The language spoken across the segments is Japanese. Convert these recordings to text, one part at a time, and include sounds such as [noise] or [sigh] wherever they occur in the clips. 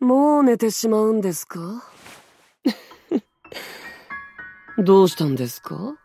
もう寝てしまうんですか？[laughs] どうしたんですか？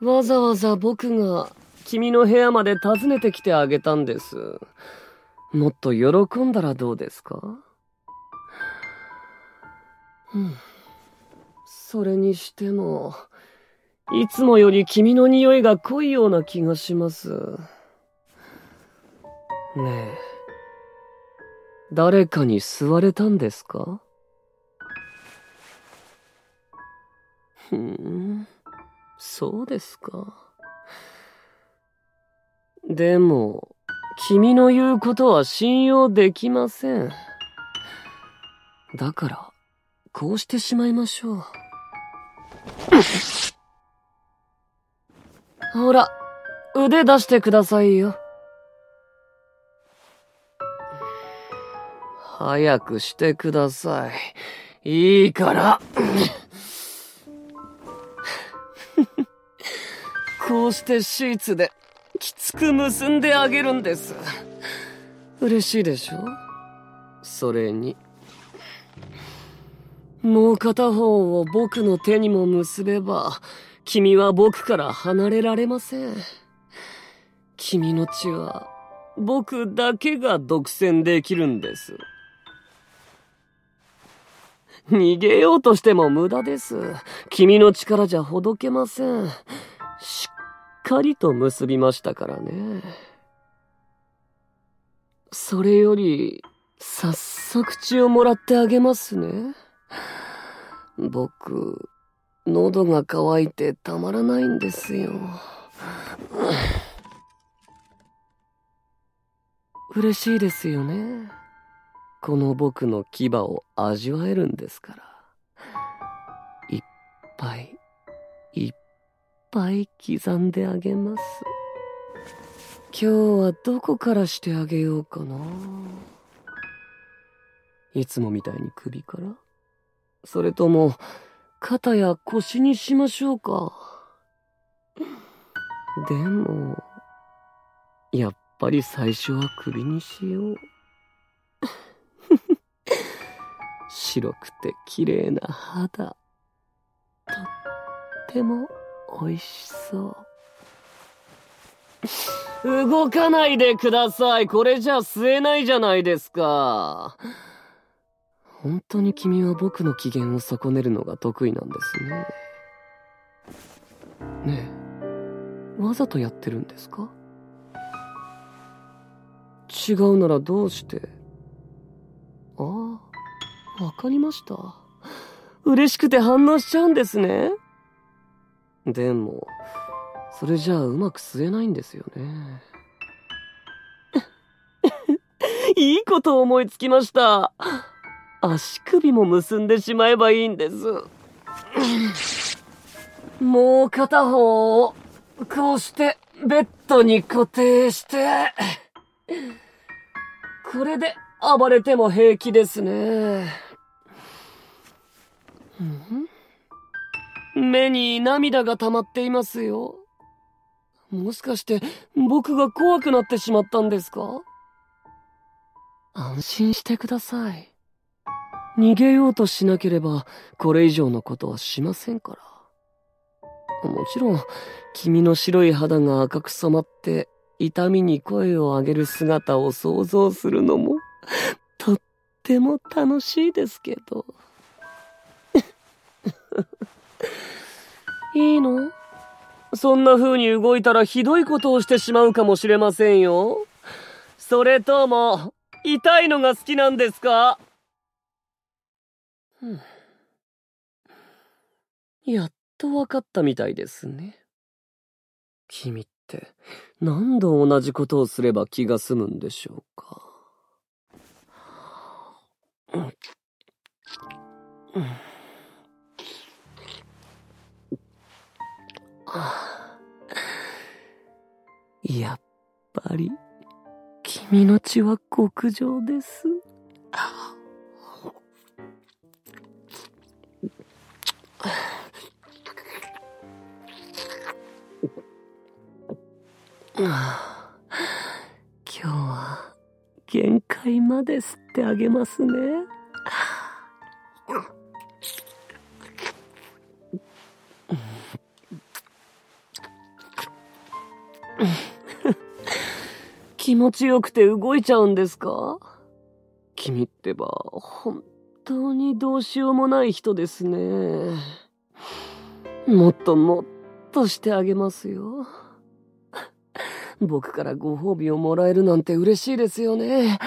わざわざ僕が君の部屋まで訪ねてきてあげたんです。もっと喜んだらどうですか？うん。それにしても、いつもより君の匂いが濃いような気がします。ねえ。誰かに吸われたんですか？ふん、そうですか。でも、君の言うことは信用できません。だから、こうしてしまいましょう。ほら、腕出してくださいよ。早くしてください。いいから。[laughs] こうしてシーツできつく結んであげるんです。嬉しいでしょ？それに。もう片方を僕の手にも結べば、君は僕から離れられません。君の血は、僕だけが独占できるんです。逃げようとしても無駄です。君の力じゃほどけません。しっかりと結びましたからね。それより、早速血をもらってあげますね。僕、喉が渇いてたまらないんですよ。嬉しいですよね。この僕の牙を味わえるんですから。いっぱい、いっぱい刻んであげます。今日はどこからしてあげようかな。いつもみたいに首からそれとも、肩や腰にしましょうか。でも、やっぱり最初は首にしよう。[laughs] 白くて綺麗な肌。とっても美味しそう。動かないでください。これじゃ吸えないじゃないですか。本当に君は僕の機嫌を損ねるのが得意なんですね。ねえ、わざとやってるんですか？違うならどうして？ああ、わかりました。嬉しくて反応しちゃうんですね。でも、それじゃあうまく吸えないんですよね。[laughs] いいこと思いつきました。足首も結んでしまえばいいんです。もう片方を、こうしてベッドに固定して、これで暴れても平気ですね。目に涙が溜まっていますよ。もしかして僕が怖くなってしまったんですか？安心してください。逃げようとしなければ、これ以上のことはしませんから。もちろん、君の白い肌が赤く染まって、痛みに声を上げる姿を想像するのも、[laughs] とっても楽しいですけど。[laughs] いいの？そんな風に動いたらひどいことをしてしまうかもしれませんよ。それとも、痛いのが好きなんですか？やっと分かったみたいですね。君って何度同じことをすれば気が済むんでしょうか？やっぱり君の血は極上です。今日は限界まで吸ってあげますね。気持ちよくて動いちゃうんですか？君ってば、本当にどうしようもない人ですね。もっともっとしてあげますよ。僕からご褒美をもらえるなんて嬉しいですよね。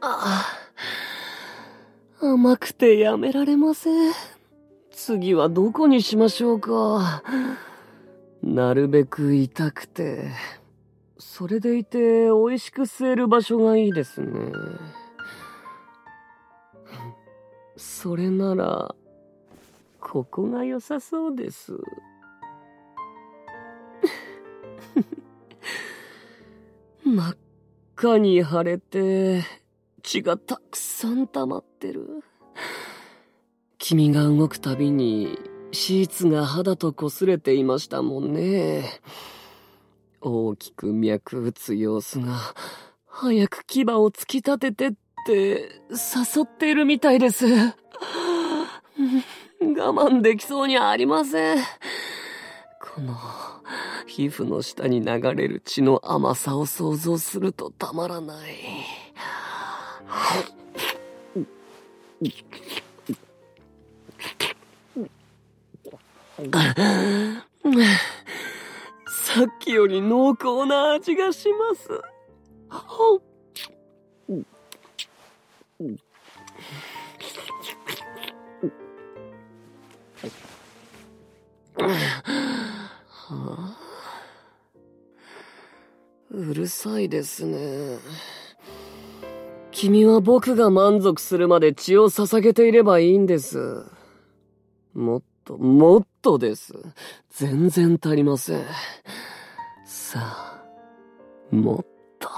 あ甘くてやめられません。次はどこにしましょうか。なるべく痛くて、それでいて美味しく吸える場所がいいですね。それなら、ここが良さそうです。[laughs] 真っ赤に腫れて、血がたくさん溜まってる。君が動くたびにシーツが肌と擦れていましたもんね。大きく脈打つ様子が、早く牙を突き立ててって誘っているみたいです。[laughs] 我慢できそうにありません。この、皮膚の下に流れる血の甘さを想像するとたまらない。[laughs] さっきより濃厚な味がします。うるさいですね。君は僕が満足するまで血を捧げていればいいんです。もっと、もっとです。全然足りません。さあ、もっと。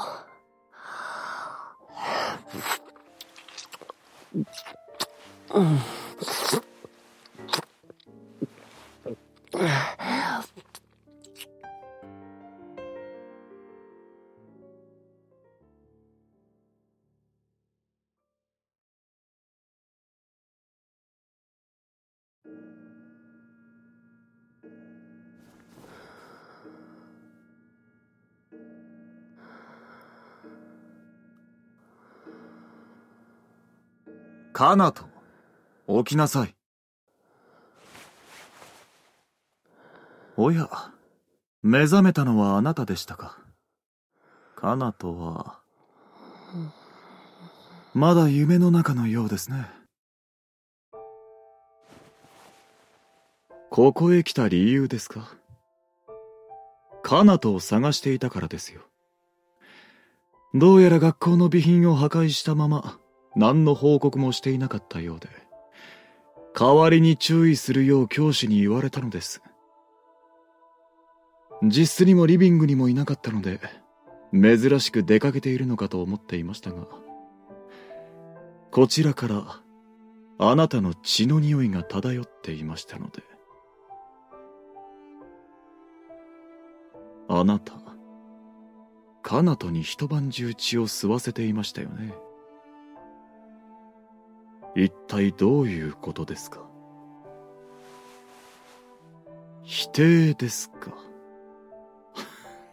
うんカナト、起きなさい。おや、目覚めたのはあなたでしたか？カナトは、まだ夢の中のようですね。ここへ来た理由ですか？カナトを探していたからですよ。どうやら学校の備品を破壊したまま、何の報告もしていなかったようで、代わりに注意するよう教師に言われたのです。実質にもリビングにもいなかったので、珍しく出かけているのかと思っていましたが、こちらからあなたの血の匂いが漂っていましたので。あなた、カナトに一晩中血を吸わせていましたよね。一体どういうことですか？否定ですか？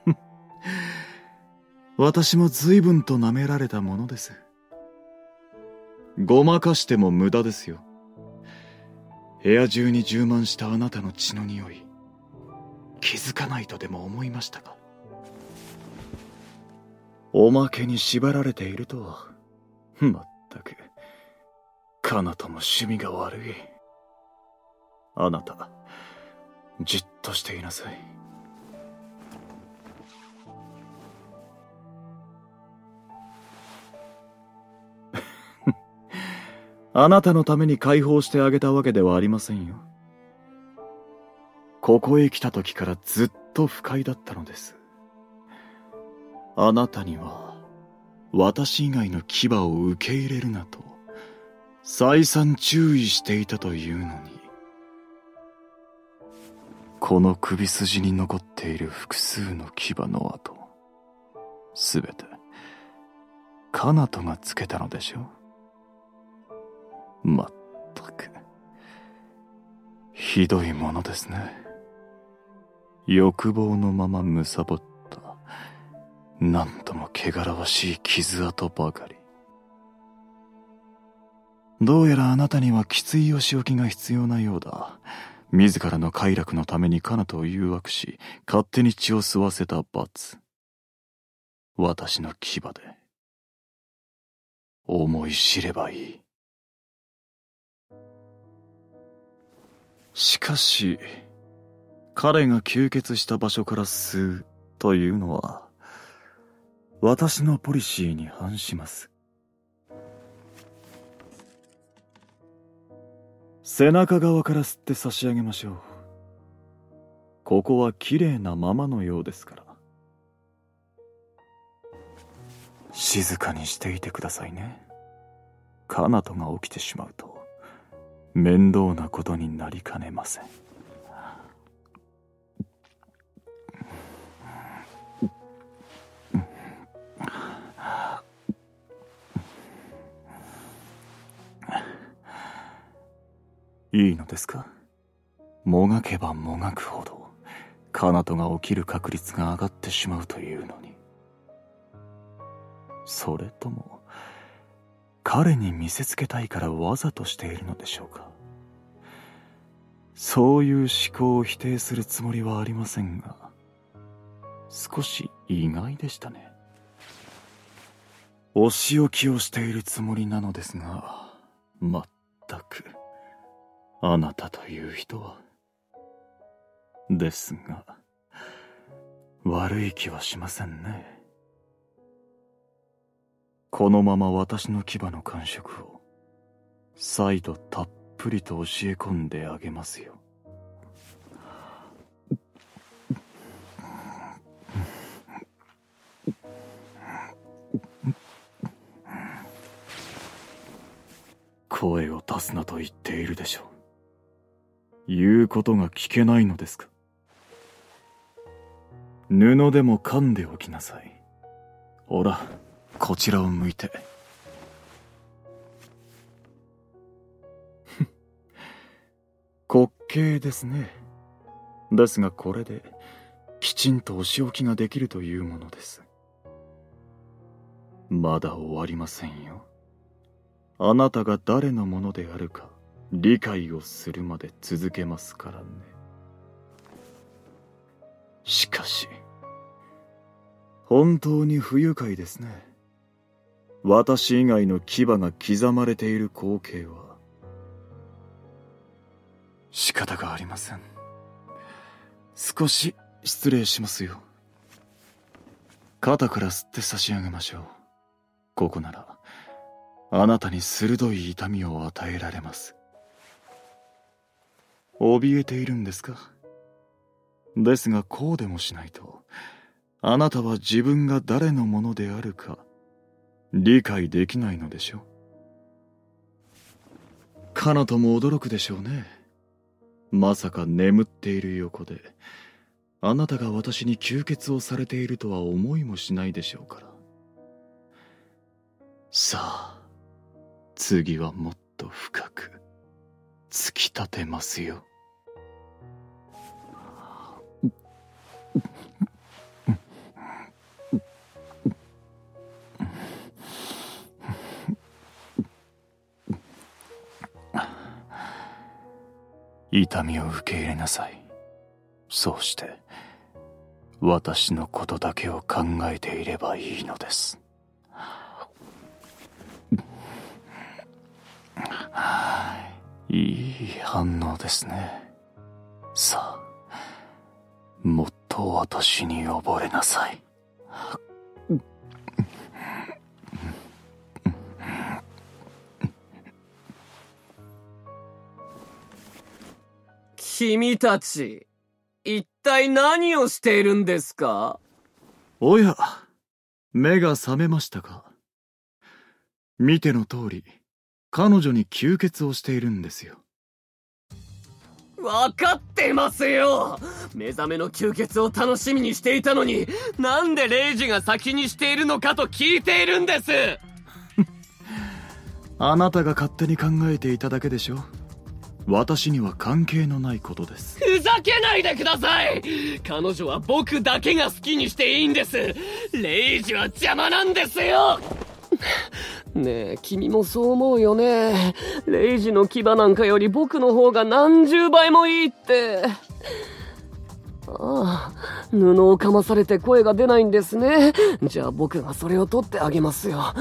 [laughs] 私も随分と舐められたものです。ごまかしても無駄ですよ。部屋中に充満したあなたの血の匂い、気づかないとでも思いましたか？おまけに縛られているとは、まったく。カナとも趣味が悪い。あなた、じっとしていなさい。[laughs] あなたのために解放してあげたわけではありませんよ。ここへ来た時からずっと不快だったのです。あなたには、私以外の牙を受け入れるなと。再三注意していたというのにこの首筋に残っている複数の牙の跡すべてカナトがつけたのでしょう。まったくひどいものですね。欲望のままむさぼったなんとも汚らわしい傷跡ばかり。どうやらあなたにはきついお仕置きが必要なようだ。自らの快楽のためにカナトを誘惑し、勝手に血を吸わせた罰。私の牙で。思い知ればいい。しかし、彼が吸血した場所から吸うというのは、私のポリシーに反します。背中側から吸って差し上げましょう。ここは綺麗なままのようですから。静かにしていてくださいね。カナトが起きてしまうと面倒なことになりかねません。いいのですか？もがけばもがくほどカナトが起きる確率が上がってしまうというのに。それとも彼に見せつけたいからわざとしているのでしょうか？そういう思考を否定するつもりはありませんが少し意外でしたね。お仕置きをしているつもりなのですがまったく。あなたという人は。ですが、悪い気はしませんね。このまま私の牙の感触を、再度たっぷりと教え込んであげますよ。声を出すなと言っているでしょう。言うことが聞けないのですか？布でも噛んでおきなさい。ほら、こちらを向いて。滑稽ですね。ですがこれで、きちんとお仕置きができるというものです。まだ終わりませんよ。あなたが誰のものであるか、理解をするまで続けますからね。しかし本当に不愉快ですね。私以外の牙が刻まれている光景は。仕方がありません。少し失礼しますよ。肩から吸って差し上げましょう。ここならあなたに鋭い痛みを与えられます。怯えているんですか？ですがこうでもしないとあなたは自分が誰のものであるか理解できないのでしょう。カナトも驚くでしょうね。まさか眠っている横であなたが私に吸血をされているとは思いもしないでしょうから。さあ次はもっと深く。突き立てますよ。痛みを受け入れなさい。そうして私のことだけを考えていればいいのです。いい反応ですね。さあもっと私に溺れなさい。君たち、一体何をしているんですか？おや、目が覚めましたか？見ての通り、彼女に吸血をしているんですよ。わかってますよ。目覚めの吸血を楽しみにしていたのに、なんでレイジが先にしているのかと聞いているんです。[laughs] あなたが勝手に考えていただけでしょ私には関係のないことです。ふざけないでください。彼女は僕だけが好きにしていいんです。レイジは邪魔なんですよ [laughs] ねえ、君もそう思うよね。レイジの牙なんかより僕の方が何十倍もいいって。ああ、布をかまされて声が出ないんですね。じゃあ僕がそれを取ってあげますよ。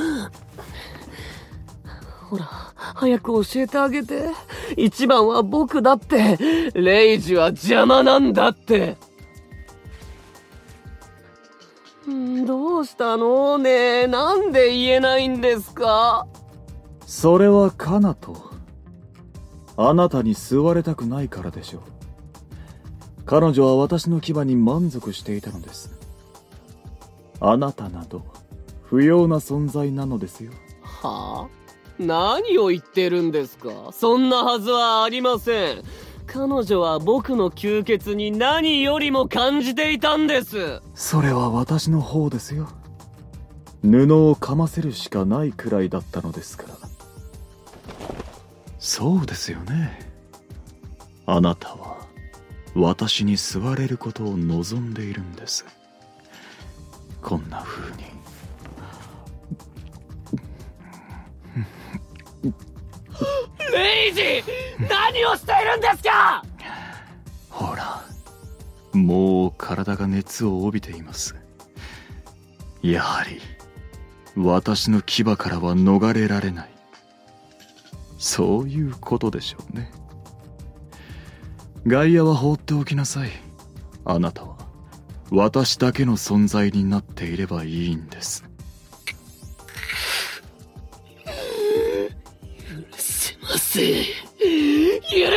ほら、早く教えてあげて。一番は僕だって。レイジは邪魔なんだって。どうしたの？ねえ、なんで言えないんですか？それはカナと。あなたに吸われたくないからでしょう。彼女は私の牙に満足していたのです。あなたなど、不要な存在なのですよ。はあ？何を言ってるんですか？そんなはずはありません。彼女は僕の吸血に何よりも感じていたんです。それは私の方ですよ。布をかませるしかないくらいだったのですから。そうですよね。あなたは私に吸われることを望んでいるんです。こんな風にレイジ何をしているんですか？ほらもう体が熱を帯びています。やはり私の牙からは逃れられない。そういうことでしょうね。外野は放っておきなさい。あなたは私だけの存在になっていればいいんです。許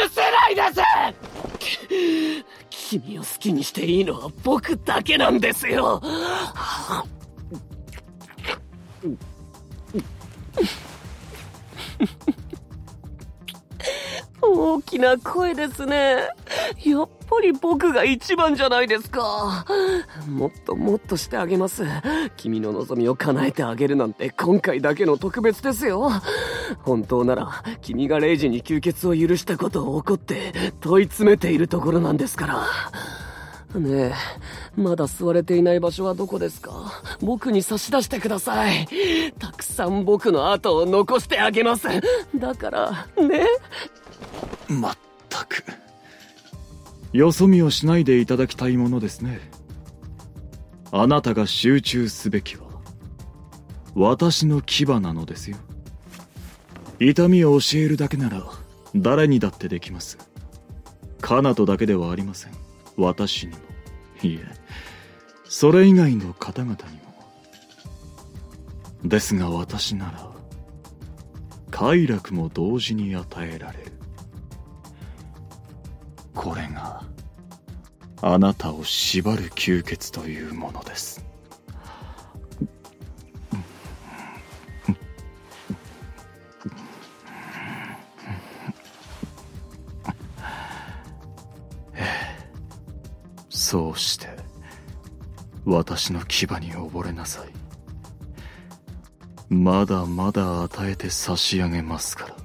せないです。君を好きにしていいのは僕だけなんですよ。大きな声ですね。やっぱり僕が一番じゃないですか。もっともっとしてあげます。君の望みを叶えてあげるなんて今回だけの特別ですよ。本当なら、君がレイジに吸血を許したことを怒って問い詰めているところなんですから。ねえ、まだ座れていない場所はどこですか？僕に差し出してください。たくさん僕の後を残してあげます。だから、ね。まったく。よそ見をしないでいただきたいものですね。あなたが集中すべきは、私の牙なのですよ。痛みを教えるだけなら、誰にだってできます。カナトだけではありません。私にも。いえ、それ以外の方々にも。ですが私なら、快楽も同時に与えられる。これがあなたを縛る吸血というものです。そうして私の牙に溺れなさい。まだまだ与えて差し上げますから。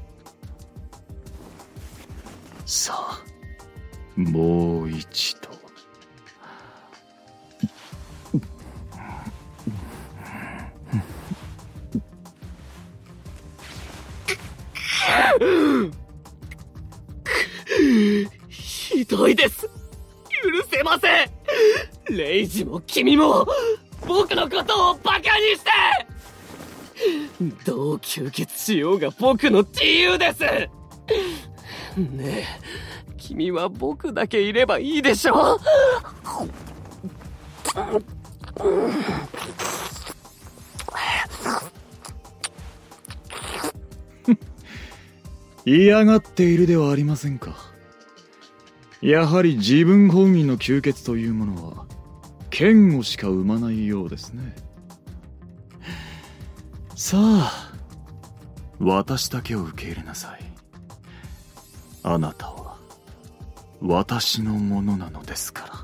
もう一度。ひどいです。許せません。レイジも君も僕のことをバカにして。どう吸血しようが僕の自由です。ねえ。君は僕だけいればいいでしょう。嫌がっているではありませんか。やはり自分本位の吸血というものは剣をしか生まないようですね。さあ私だけを受け入れなさい。あなたは私のものなのですから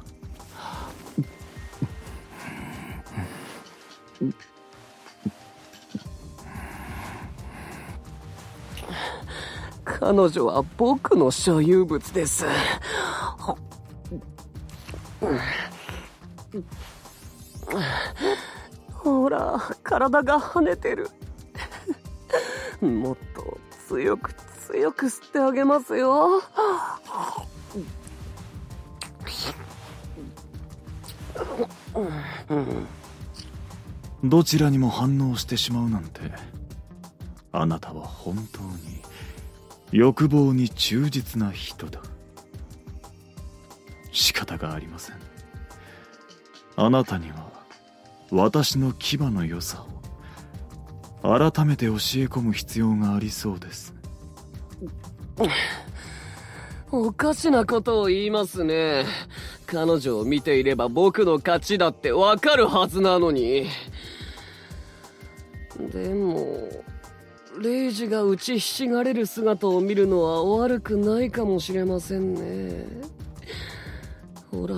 彼女は僕の所有物です。ほら、体が跳ねてる。もっと強く強く吸ってあげますよ。どちらにも反応してしまうなんてあなたは本当に欲望に忠実な人だ。仕方がありません。あなたには私の牙の良さを改めて教え込む必要がありそうです。おかしなことを言いますね。彼女を見ていれば僕の勝ちだってわかるはずなのに。でもレイジが打ちひしがれる姿を見るのは悪くないかもしれませんね。ほら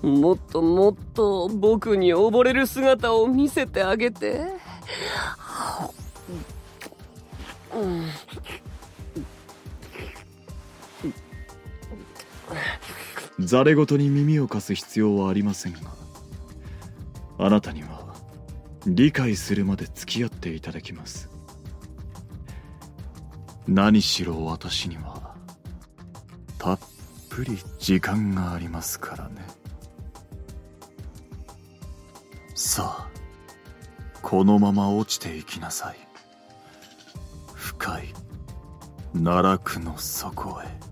もっともっと僕に溺れる姿を見せてあげて。うんざれ言に耳を貸す必要はありませんがあなたには理解するまで付き合っていただきます。何しろ私にはたっぷり時間がありますからね。さあこのまま落ちていきなさい。深い奈落の底へ。